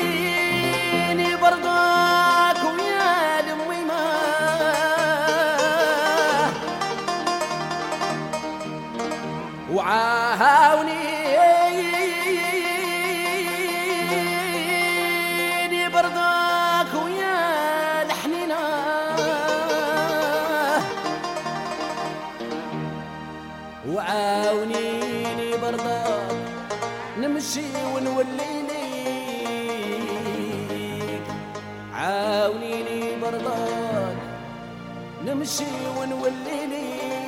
وعاونيني برضاك ويا دمي ما وعاونيني نمشي ونولي ليك عاونيني برضاك نمشي ونولي ليك